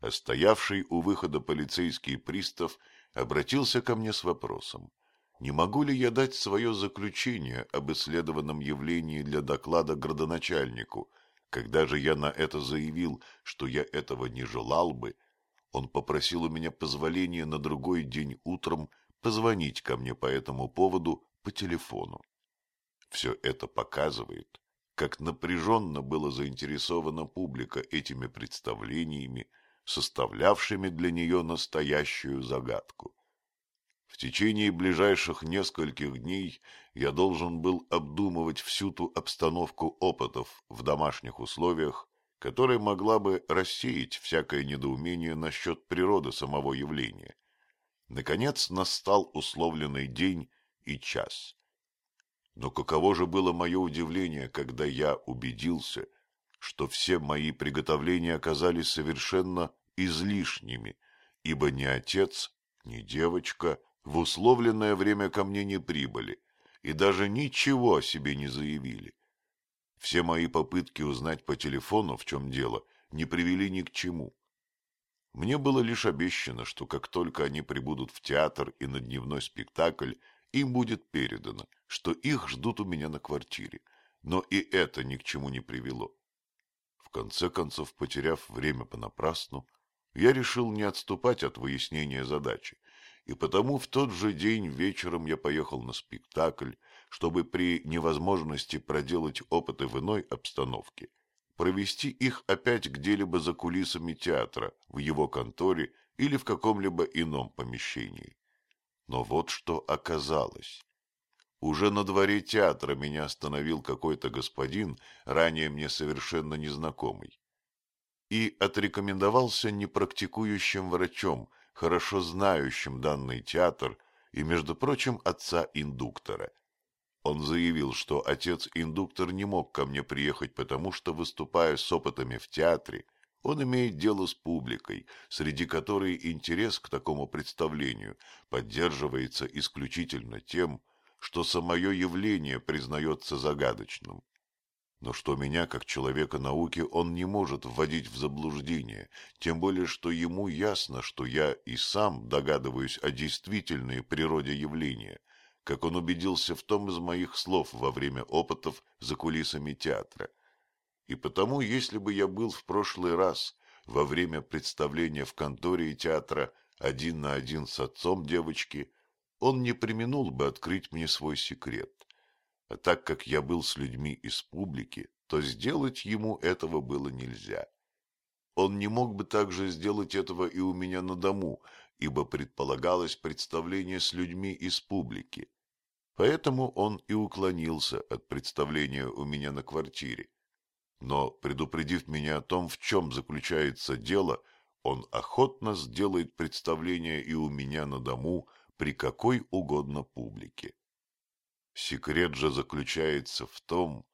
а стоявший у выхода полицейский пристав обратился ко мне с вопросом, не могу ли я дать свое заключение об исследованном явлении для доклада градоначальнику. Когда же я на это заявил, что я этого не желал бы, он попросил у меня позволения на другой день утром позвонить ко мне по этому поводу по телефону. Все это показывает, как напряженно была заинтересована публика этими представлениями, составлявшими для нее настоящую загадку. В течение ближайших нескольких дней я должен был обдумывать всю ту обстановку опытов в домашних условиях, которая могла бы рассеять всякое недоумение насчет природы самого явления. Наконец настал условленный день и час. Но каково же было мое удивление, когда я убедился, что все мои приготовления оказались совершенно излишними, ибо ни отец, ни девочка в условленное время ко мне не прибыли и даже ничего о себе не заявили. Все мои попытки узнать по телефону, в чем дело, не привели ни к чему. Мне было лишь обещано, что как только они прибудут в театр и на дневной спектакль, им будет передано, что их ждут у меня на квартире. Но и это ни к чему не привело. В конце концов, потеряв время понапрасну, я решил не отступать от выяснения задачи, и потому в тот же день вечером я поехал на спектакль, чтобы при невозможности проделать опыты в иной обстановке, провести их опять где-либо за кулисами театра, в его конторе или в каком-либо ином помещении. Но вот что оказалось. Уже на дворе театра меня остановил какой-то господин, ранее мне совершенно незнакомый и отрекомендовался непрактикующим врачом, хорошо знающим данный театр и, между прочим, отца-индуктора. Он заявил, что отец-индуктор не мог ко мне приехать, потому что, выступая с опытами в театре, он имеет дело с публикой, среди которой интерес к такому представлению поддерживается исключительно тем, что самое явление признается загадочным но что меня, как человека науки, он не может вводить в заблуждение, тем более, что ему ясно, что я и сам догадываюсь о действительной природе явления, как он убедился в том из моих слов во время опытов за кулисами театра. И потому, если бы я был в прошлый раз, во время представления в конторе театра один на один с отцом девочки, он не применул бы открыть мне свой секрет а так как я был с людьми из публики, то сделать ему этого было нельзя. Он не мог бы также сделать этого и у меня на дому, ибо предполагалось представление с людьми из публики. Поэтому он и уклонился от представления у меня на квартире. Но, предупредив меня о том, в чем заключается дело, он охотно сделает представление и у меня на дому при какой угодно публике. Секрет же заключается в том,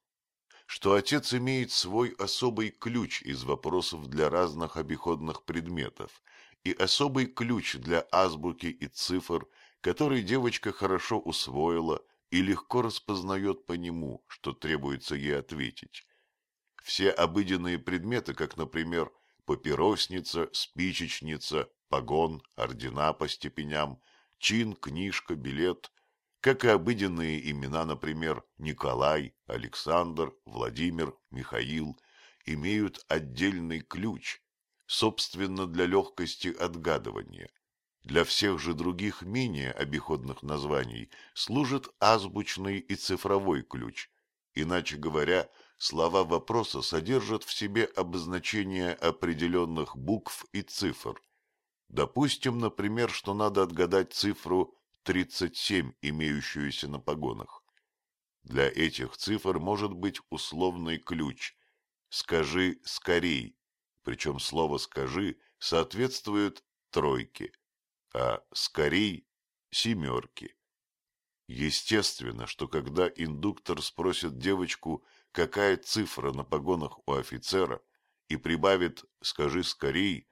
что отец имеет свой особый ключ из вопросов для разных обиходных предметов и особый ключ для азбуки и цифр, который девочка хорошо усвоила и легко распознает по нему, что требуется ей ответить. Все обыденные предметы, как, например, папиросница, спичечница, погон, ордена по степеням, чин, книжка, билет – как и обыденные имена, например, Николай, Александр, Владимир, Михаил, имеют отдельный ключ, собственно для легкости отгадывания. Для всех же других менее обиходных названий служит азбучный и цифровой ключ. Иначе говоря, слова вопроса содержат в себе обозначение определенных букв и цифр. Допустим, например, что надо отгадать цифру 37, имеющуюся на погонах. Для этих цифр может быть условный ключ «скажи скорей», причем слово «скажи» соответствует тройке, а «скорей» — семерке. Естественно, что когда индуктор спросит девочку, какая цифра на погонах у офицера, и прибавит «скажи скорей»,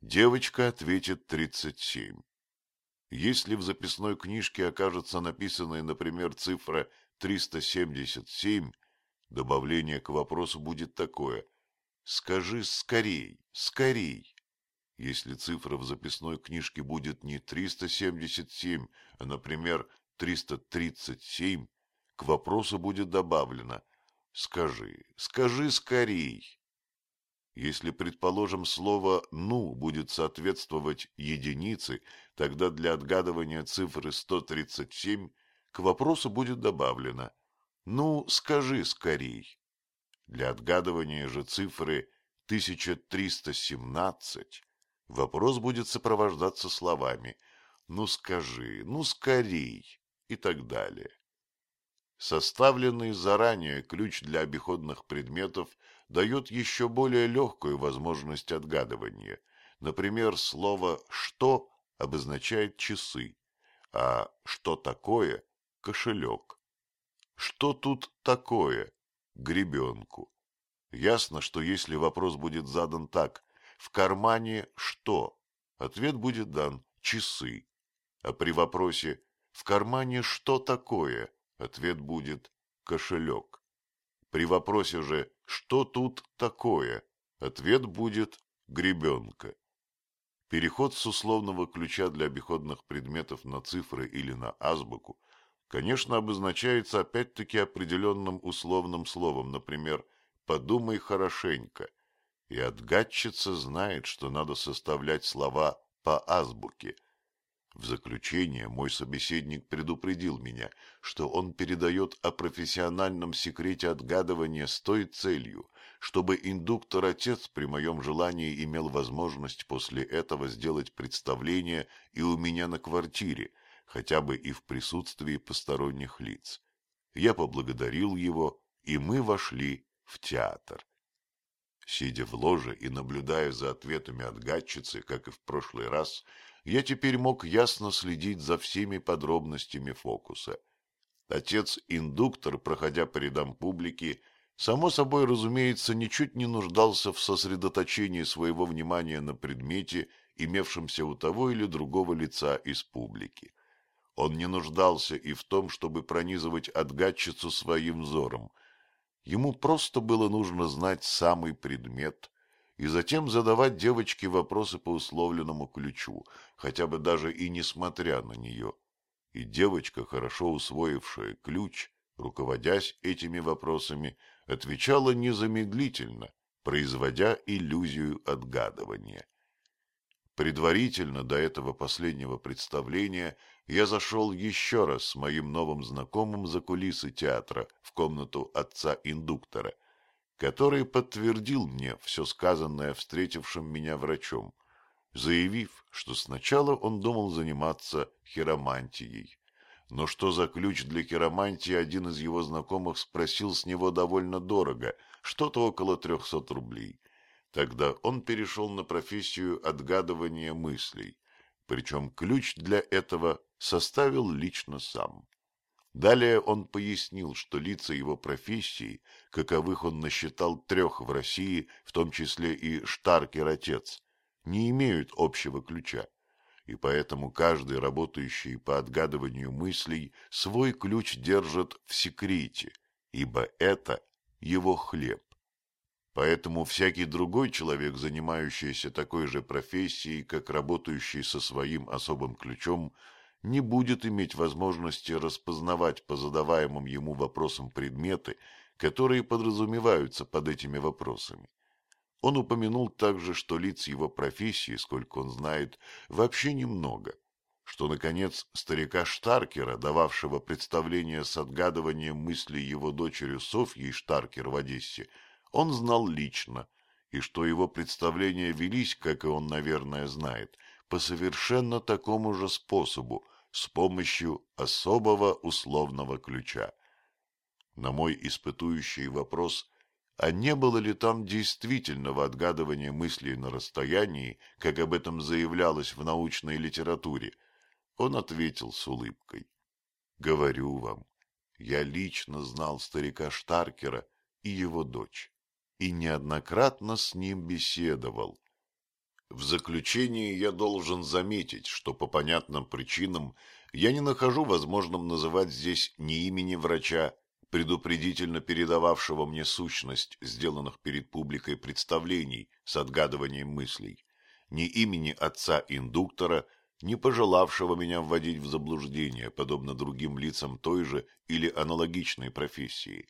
девочка ответит 37. Если в записной книжке окажется написанная, например, цифра 377, добавление к вопросу будет такое «Скажи скорей, скорей». Если цифра в записной книжке будет не 377, а, например, 337, к вопросу будет добавлено «Скажи, скажи скорей». Если, предположим, слово «ну» будет соответствовать единице, тогда для отгадывания цифры 137 к вопросу будет добавлено «ну, скажи скорей». Для отгадывания же цифры 1317 вопрос будет сопровождаться словами «ну скажи», «ну скорей» и так далее. Составленный заранее ключ для обиходных предметов дает еще более легкую возможность отгадывания. Например, слово «что» обозначает часы, а «что такое» – кошелек. Что тут такое? Гребенку. Ясно, что если вопрос будет задан так «в кармане что?», ответ будет дан «часы», а при вопросе «в кармане что такое?» Ответ будет «кошелек». При вопросе же «что тут такое?» ответ будет «гребенка». Переход с условного ключа для обиходных предметов на цифры или на азбуку, конечно, обозначается опять-таки определенным условным словом, например, «подумай хорошенько», и отгадчица знает, что надо составлять слова по азбуке, в заключение мой собеседник предупредил меня, что он передает о профессиональном секрете отгадывания с той целью, чтобы индуктор-отец при моем желании имел возможность после этого сделать представление и у меня на квартире, хотя бы и в присутствии посторонних лиц. Я поблагодарил его, и мы вошли в театр. Сидя в ложе и наблюдая за ответами отгадчицы, как и в прошлый раз, я теперь мог ясно следить за всеми подробностями фокуса. Отец-индуктор, проходя по рядам публики, само собой, разумеется, ничуть не нуждался в сосредоточении своего внимания на предмете, имевшемся у того или другого лица из публики. Он не нуждался и в том, чтобы пронизывать отгадчицу своим взором. Ему просто было нужно знать самый предмет, и затем задавать девочке вопросы по условленному ключу, хотя бы даже и несмотря на нее. И девочка, хорошо усвоившая ключ, руководясь этими вопросами, отвечала незамедлительно, производя иллюзию отгадывания. Предварительно до этого последнего представления я зашел еще раз с моим новым знакомым за кулисы театра в комнату отца-индуктора – который подтвердил мне все сказанное встретившим меня врачом, заявив, что сначала он думал заниматься хиромантией, но что за ключ для хиромантии один из его знакомых спросил с него довольно дорого, что-то около трехсот рублей. Тогда он перешел на профессию отгадывания мыслей, причем ключ для этого составил лично сам. Далее он пояснил, что лица его профессии, каковых он насчитал трех в России, в том числе и Штаркер-отец, не имеют общего ключа, и поэтому каждый, работающий по отгадыванию мыслей, свой ключ держит в секрете, ибо это его хлеб. Поэтому всякий другой человек, занимающийся такой же профессией, как работающий со своим особым ключом, не будет иметь возможности распознавать по задаваемым ему вопросам предметы, которые подразумеваются под этими вопросами. Он упомянул также, что лиц его профессии, сколько он знает, вообще немного, что, наконец, старика Штаркера, дававшего представление с отгадыванием мыслей его дочери Софьей Штаркер в Одессе, он знал лично, и что его представления велись, как и он, наверное, знает, по совершенно такому же способу, с помощью особого условного ключа. На мой испытующий вопрос, а не было ли там действительного отгадывания мыслей на расстоянии, как об этом заявлялось в научной литературе, он ответил с улыбкой. «Говорю вам, я лично знал старика Штаркера и его дочь, и неоднократно с ним беседовал. В заключение я должен заметить, что по понятным причинам я не нахожу возможным называть здесь ни имени врача, предупредительно передававшего мне сущность сделанных перед публикой представлений с отгадыванием мыслей, ни имени отца-индуктора, не пожелавшего меня вводить в заблуждение, подобно другим лицам той же или аналогичной профессии,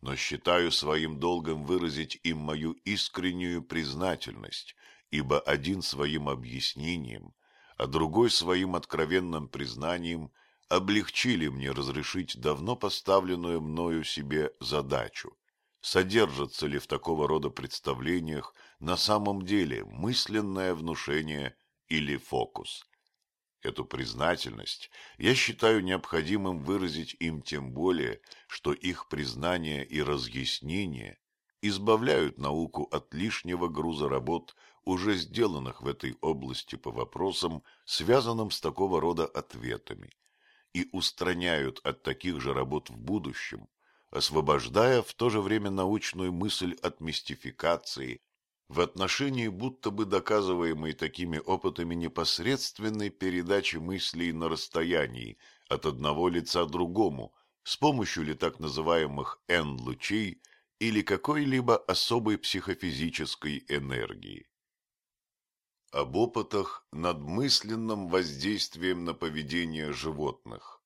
но считаю своим долгом выразить им мою искреннюю признательность, ибо один своим объяснением, а другой своим откровенным признанием облегчили мне разрешить давно поставленную мною себе задачу. Содержится ли в такого рода представлениях на самом деле мысленное внушение или фокус? Эту признательность я считаю необходимым выразить им тем более, что их признание и разъяснение избавляют науку от лишнего груза работ, уже сделанных в этой области по вопросам, связанным с такого рода ответами, и устраняют от таких же работ в будущем, освобождая в то же время научную мысль от мистификации, в отношении будто бы доказываемой такими опытами непосредственной передачи мыслей на расстоянии от одного лица другому с помощью ли так называемых N-лучей или какой-либо особой психофизической энергии. Об опытах над мысленным воздействием на поведение животных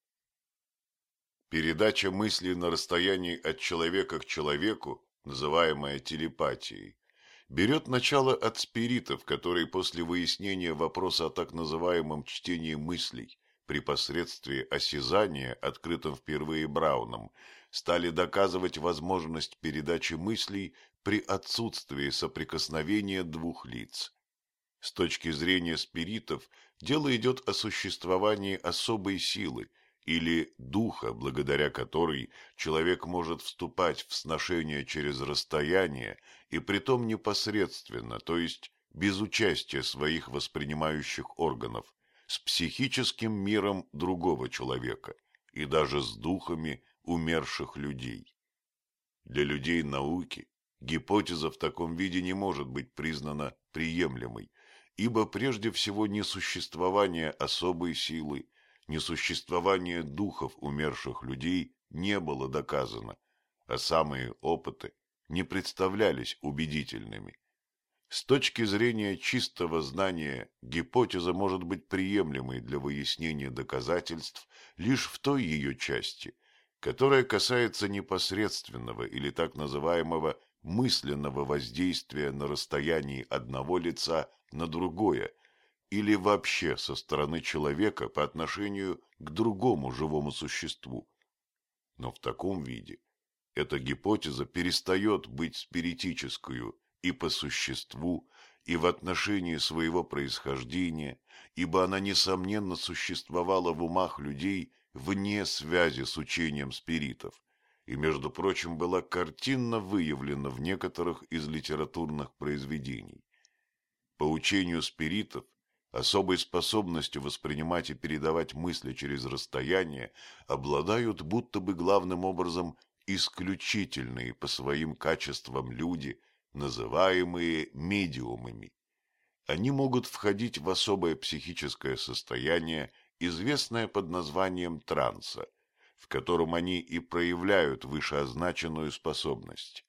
Передача мыслей на расстоянии от человека к человеку, называемая телепатией, берет начало от спиритов, которые после выяснения вопроса о так называемом чтении мыслей при посредстве осязания, открытом впервые Брауном, стали доказывать возможность передачи мыслей при отсутствии соприкосновения двух лиц. С точки зрения спиритов дело идет о существовании особой силы – или духа, благодаря которой человек может вступать в сношение через расстояние и притом непосредственно, то есть без участия своих воспринимающих органов, с психическим миром другого человека и даже с духами умерших людей. Для людей науки гипотеза в таком виде не может быть признана приемлемой, ибо прежде всего несуществование особой силы несуществование духов умерших людей не было доказано, а самые опыты не представлялись убедительными. С точки зрения чистого знания гипотеза может быть приемлемой для выяснения доказательств лишь в той ее части, которая касается непосредственного или так называемого мысленного воздействия на расстоянии одного лица на другое или вообще со стороны человека по отношению к другому живому существу. Но в таком виде эта гипотеза перестает быть спиритическую и по существу, и в отношении своего происхождения, ибо она, несомненно, существовала в умах людей вне связи с учением спиритов, и, между прочим, была картинно выявлена в некоторых из литературных произведений. По учению спиритов особой способностью воспринимать и передавать мысли через расстояние обладают будто бы главным образом исключительные по своим качествам люди, называемые медиумами. Они могут входить в особое психическое состояние, известное под названием транса, в котором они и проявляют вышеозначенную способность.